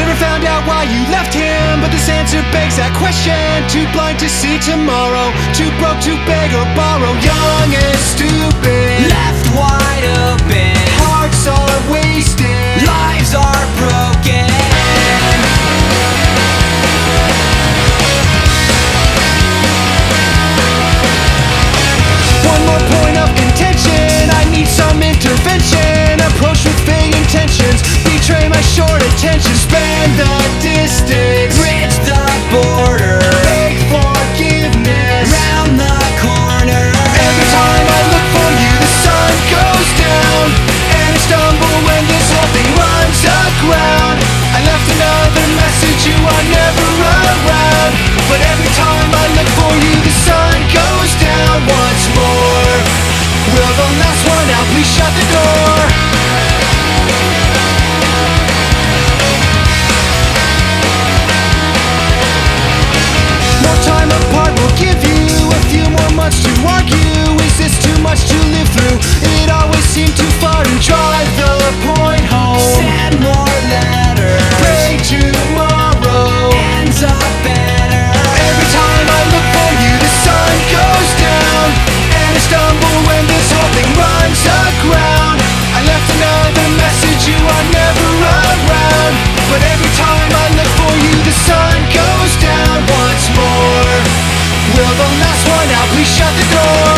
Never found out why you left him, but this answer begs that question. Too blind to see tomorrow, too broke to beg or borrow. Young and stupid, left one. we shut the door.